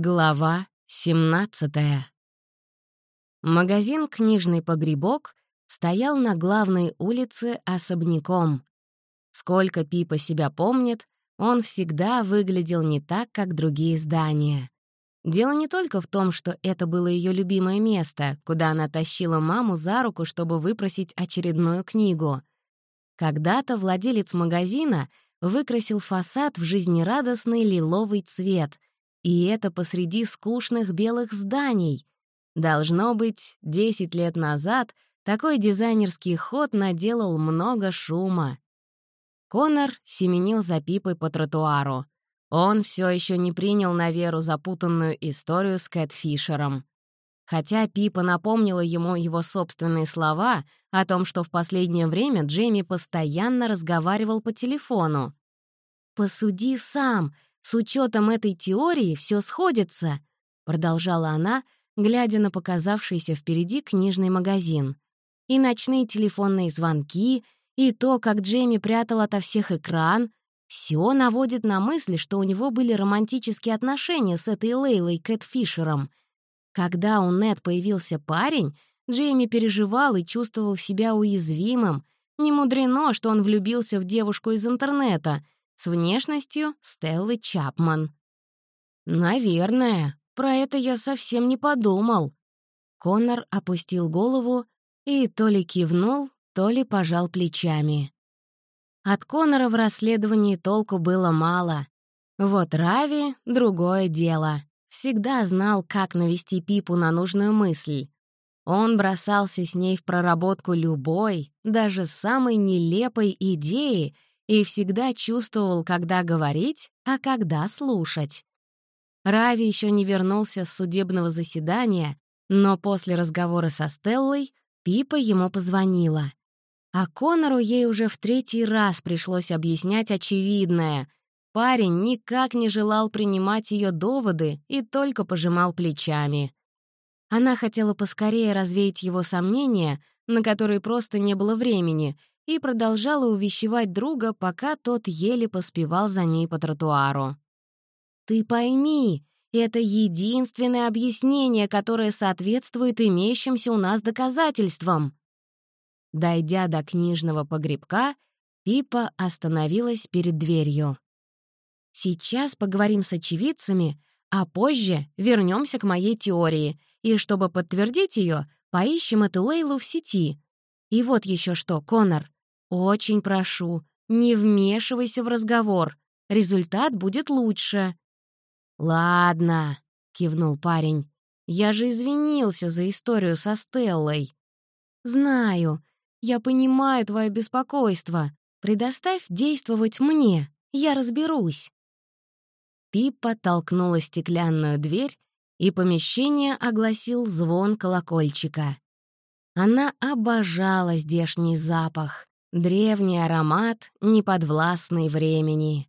Глава 17 Магазин «Книжный погребок» стоял на главной улице особняком. Сколько Пипа себя помнит, он всегда выглядел не так, как другие здания. Дело не только в том, что это было ее любимое место, куда она тащила маму за руку, чтобы выпросить очередную книгу. Когда-то владелец магазина выкрасил фасад в жизнерадостный лиловый цвет, и это посреди скучных белых зданий. Должно быть, 10 лет назад такой дизайнерский ход наделал много шума. Конор семенил за Пипой по тротуару. Он все еще не принял на веру запутанную историю с Кэт Фишером. Хотя Пипа напомнила ему его собственные слова о том, что в последнее время Джейми постоянно разговаривал по телефону. «Посуди сам, с учетом этой теории все сходится», — продолжала она, глядя на показавшийся впереди книжный магазин. «И ночные телефонные звонки, и то, как Джейми прятал ото всех экран, все наводит на мысль, что у него были романтические отношения с этой Лейлой Кэт Фишером. Когда у Нед появился парень, Джейми переживал и чувствовал себя уязвимым. Не мудрено, что он влюбился в девушку из интернета с внешностью Стеллы Чапман. «Наверное, про это я совсем не подумал». Конор опустил голову и то ли кивнул, то ли пожал плечами. От Конора в расследовании толку было мало. Вот Рави — другое дело. Всегда знал, как навести Пипу на нужную мысль. Он бросался с ней в проработку любой, даже самой нелепой идеи и всегда чувствовал, когда говорить, а когда слушать. Рави еще не вернулся с судебного заседания, но после разговора со Стеллой Пипа ему позвонила. А Конору ей уже в третий раз пришлось объяснять очевидное. Парень никак не желал принимать ее доводы и только пожимал плечами. Она хотела поскорее развеять его сомнения, на которые просто не было времени, и продолжала увещевать друга, пока тот еле поспевал за ней по тротуару. «Ты пойми, это единственное объяснение, которое соответствует имеющимся у нас доказательствам», Дойдя до книжного погребка, Пипа остановилась перед дверью. «Сейчас поговорим с очевидцами, а позже вернемся к моей теории, и чтобы подтвердить ее, поищем эту Лейлу в сети. И вот еще что, Конор, очень прошу, не вмешивайся в разговор, результат будет лучше». «Ладно», — кивнул парень, — «я же извинился за историю со Стеллой». «Знаю, я понимаю твое беспокойство. Предоставь действовать мне. Я разберусь». Пиппа толкнула стеклянную дверь, и помещение огласил звон колокольчика. Она обожала здешний запах, древний аромат, неподвластный времени.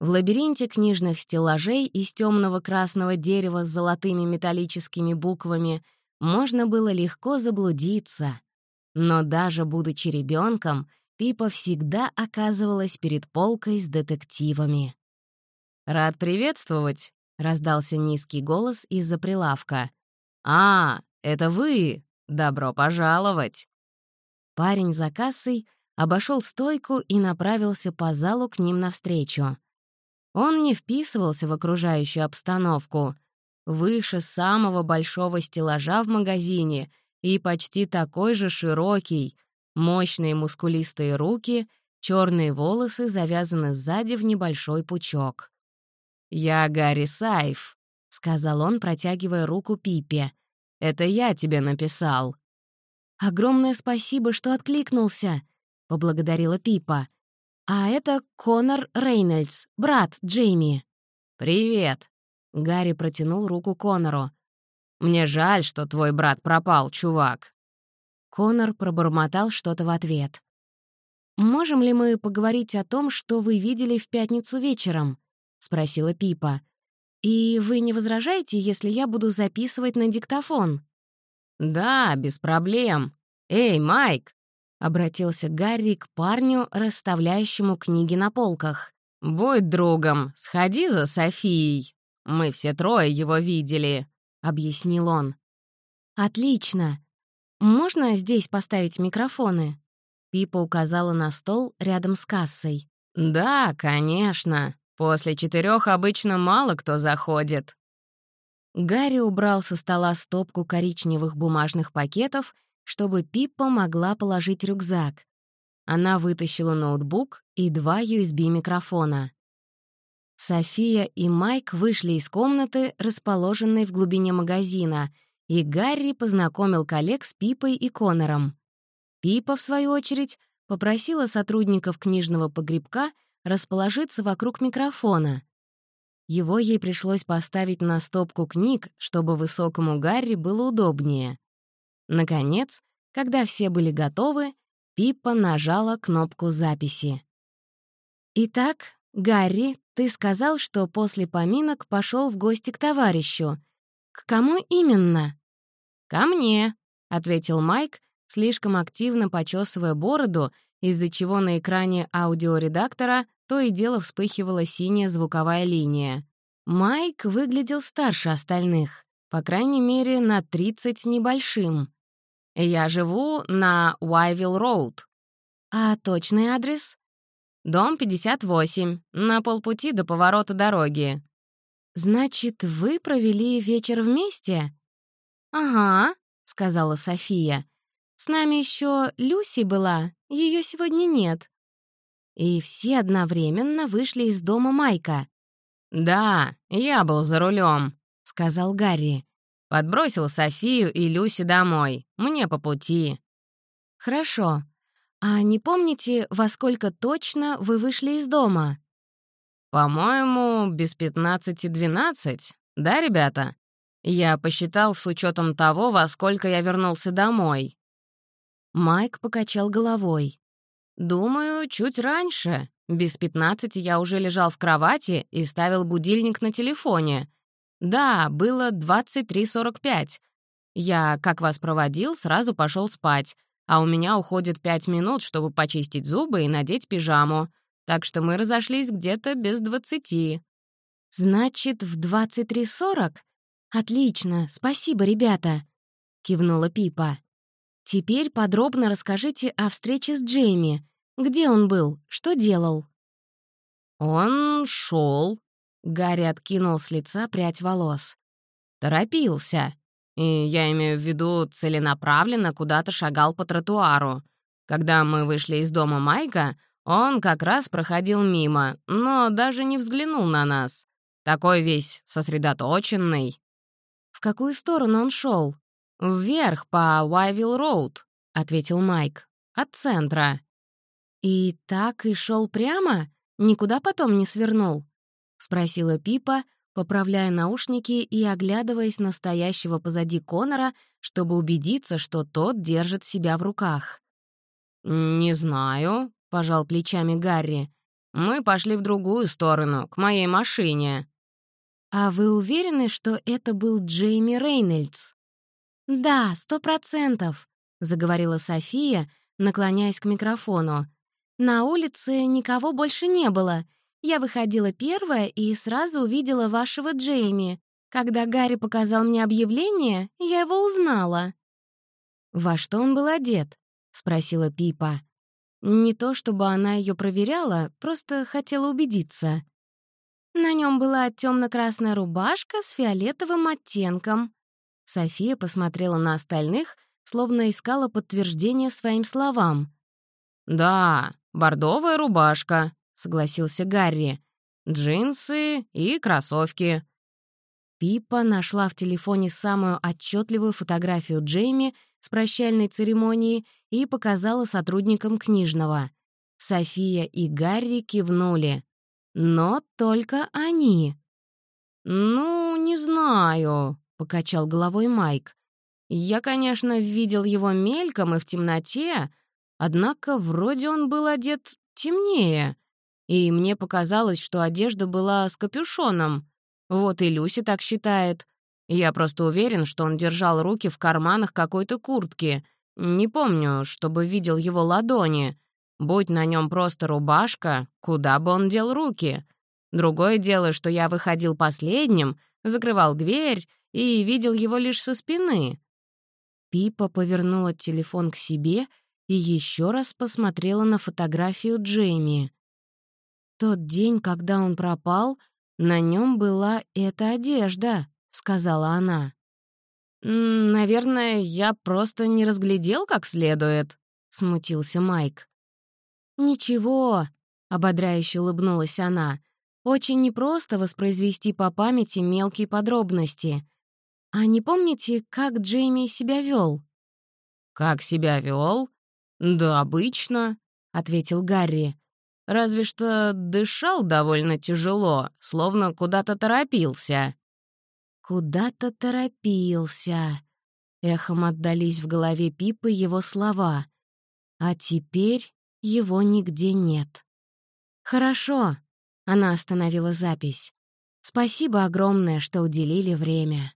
В лабиринте книжных стеллажей из темного красного дерева с золотыми металлическими буквами можно было легко заблудиться — но даже будучи ребенком, Пипа всегда оказывалась перед полкой с детективами. «Рад приветствовать», — раздался низкий голос из-за прилавка. «А, это вы! Добро пожаловать!» Парень за кассой обошел стойку и направился по залу к ним навстречу. Он не вписывался в окружающую обстановку. Выше самого большого стеллажа в магазине — и почти такой же широкий, мощные мускулистые руки, черные волосы завязаны сзади в небольшой пучок. «Я Гарри Сайф», — сказал он, протягивая руку Пипе. «Это я тебе написал». «Огромное спасибо, что откликнулся», — поблагодарила Пипа. «А это Конор Рейнольдс, брат Джейми». «Привет», — Гарри протянул руку Конору. Мне жаль, что твой брат пропал, чувак». Конор пробормотал что-то в ответ. «Можем ли мы поговорить о том, что вы видели в пятницу вечером?» — спросила Пипа. «И вы не возражаете, если я буду записывать на диктофон?» «Да, без проблем. Эй, Майк!» — обратился Гарри к парню, расставляющему книги на полках. «Будь другом, сходи за Софией». Мы все трое его видели», — объяснил он. «Отлично. Можно здесь поставить микрофоны?» Пипа указала на стол рядом с кассой. «Да, конечно. После четырех обычно мало кто заходит». Гарри убрал со стола стопку коричневых бумажных пакетов, чтобы Пиппа могла положить рюкзак. Она вытащила ноутбук и два USB-микрофона. София и Майк вышли из комнаты, расположенной в глубине магазина, и Гарри познакомил коллег с Пипой и Конором. Пипа, в свою очередь, попросила сотрудников книжного погребка расположиться вокруг микрофона. Его ей пришлось поставить на стопку книг, чтобы высокому Гарри было удобнее. Наконец, когда все были готовы, Пиппа нажала кнопку записи. «Итак, Гарри, ты сказал, что после поминок пошел в гости к товарищу. К кому именно?» «Ко мне», — ответил Майк, слишком активно почесывая бороду, из-за чего на экране аудиоредактора то и дело вспыхивала синяя звуковая линия. Майк выглядел старше остальных, по крайней мере, на 30 с небольшим. «Я живу на Уайвилл-Роуд». «А точный адрес?» «Дом 58, на полпути до поворота дороги». «Значит, вы провели вечер вместе?» «Ага», — сказала София. «С нами еще Люси была, ее сегодня нет». И все одновременно вышли из дома Майка. «Да, я был за рулем, сказал Гарри. «Подбросил Софию и Люси домой. Мне по пути». «Хорошо. А не помните, во сколько точно вы вышли из дома?» «По-моему, без пятнадцати двенадцать. Да, ребята? Я посчитал с учетом того, во сколько я вернулся домой». Майк покачал головой. «Думаю, чуть раньше. Без пятнадцати я уже лежал в кровати и ставил будильник на телефоне. Да, было 23.45. Я, как вас проводил, сразу пошел спать, а у меня уходит пять минут, чтобы почистить зубы и надеть пижаму. Так что мы разошлись где-то без двадцати». «Значит, в 23.40? Отлично, спасибо, ребята», — кивнула Пипа. Теперь подробно расскажите о встрече с Джейми. Где он был? Что делал?» «Он шел. Гарри откинул с лица прядь волос. «Торопился. И я имею в виду целенаправленно куда-то шагал по тротуару. Когда мы вышли из дома Майка, он как раз проходил мимо, но даже не взглянул на нас. Такой весь сосредоточенный». «В какую сторону он шел? «Вверх по Уайвилл-Роуд», — ответил Майк. «От центра». «И так и шел прямо? Никуда потом не свернул?» — спросила Пипа, поправляя наушники и оглядываясь на стоящего позади Конора, чтобы убедиться, что тот держит себя в руках. «Не знаю», — пожал плечами Гарри. «Мы пошли в другую сторону, к моей машине». «А вы уверены, что это был Джейми Рейнольдс?» «Да, сто процентов», — заговорила София, наклоняясь к микрофону. «На улице никого больше не было. Я выходила первая и сразу увидела вашего Джейми. Когда Гарри показал мне объявление, я его узнала». «Во что он был одет?» — спросила Пипа. Не то чтобы она ее проверяла, просто хотела убедиться. На нем была темно-красная рубашка с фиолетовым оттенком. София посмотрела на остальных, словно искала подтверждение своим словам. «Да, бордовая рубашка», — согласился Гарри. «Джинсы и кроссовки». Пипа нашла в телефоне самую отчетливую фотографию Джейми с прощальной церемонии и показала сотрудникам книжного. София и Гарри кивнули. Но только они. «Ну, не знаю», покачал головой Майк. «Я, конечно, видел его мельком и в темноте, однако вроде он был одет темнее, и мне показалось, что одежда была с капюшоном. Вот и Люси так считает. Я просто уверен, что он держал руки в карманах какой-то куртки. Не помню, чтобы видел его ладони. Будь на нем просто рубашка, куда бы он дел руки? Другое дело, что я выходил последним, закрывал дверь и видел его лишь со спины». Пипа повернула телефон к себе и еще раз посмотрела на фотографию Джейми. Тот день, когда он пропал, на нем была эта одежда, сказала она. «Наверное, я просто не разглядел как следует», — смутился Майк. «Ничего», — ободряюще улыбнулась она, «очень непросто воспроизвести по памяти мелкие подробности. А не помните, как Джейми себя вел? «Как себя вел? Да обычно», — ответил Гарри. «Разве что дышал довольно тяжело, словно куда-то торопился». «Куда-то торопился», — эхом отдались в голове Пипы его слова. «А теперь его нигде нет». «Хорошо», — она остановила запись. «Спасибо огромное, что уделили время».